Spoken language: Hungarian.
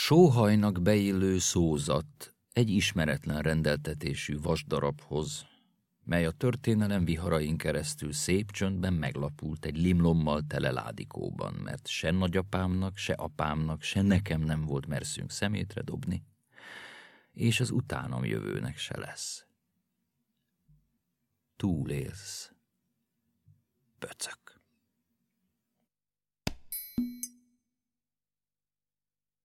Sóhajnak beillő szózat egy ismeretlen rendeltetésű vasdarabhoz, mely a történelem viharain keresztül szép csöndben meglapult egy limlommal tele ládikóban, mert se nagyapámnak, se apámnak, se nekem nem volt merszünk szemétre dobni, és az utánam jövőnek se lesz. Túlélsz. Pöcök.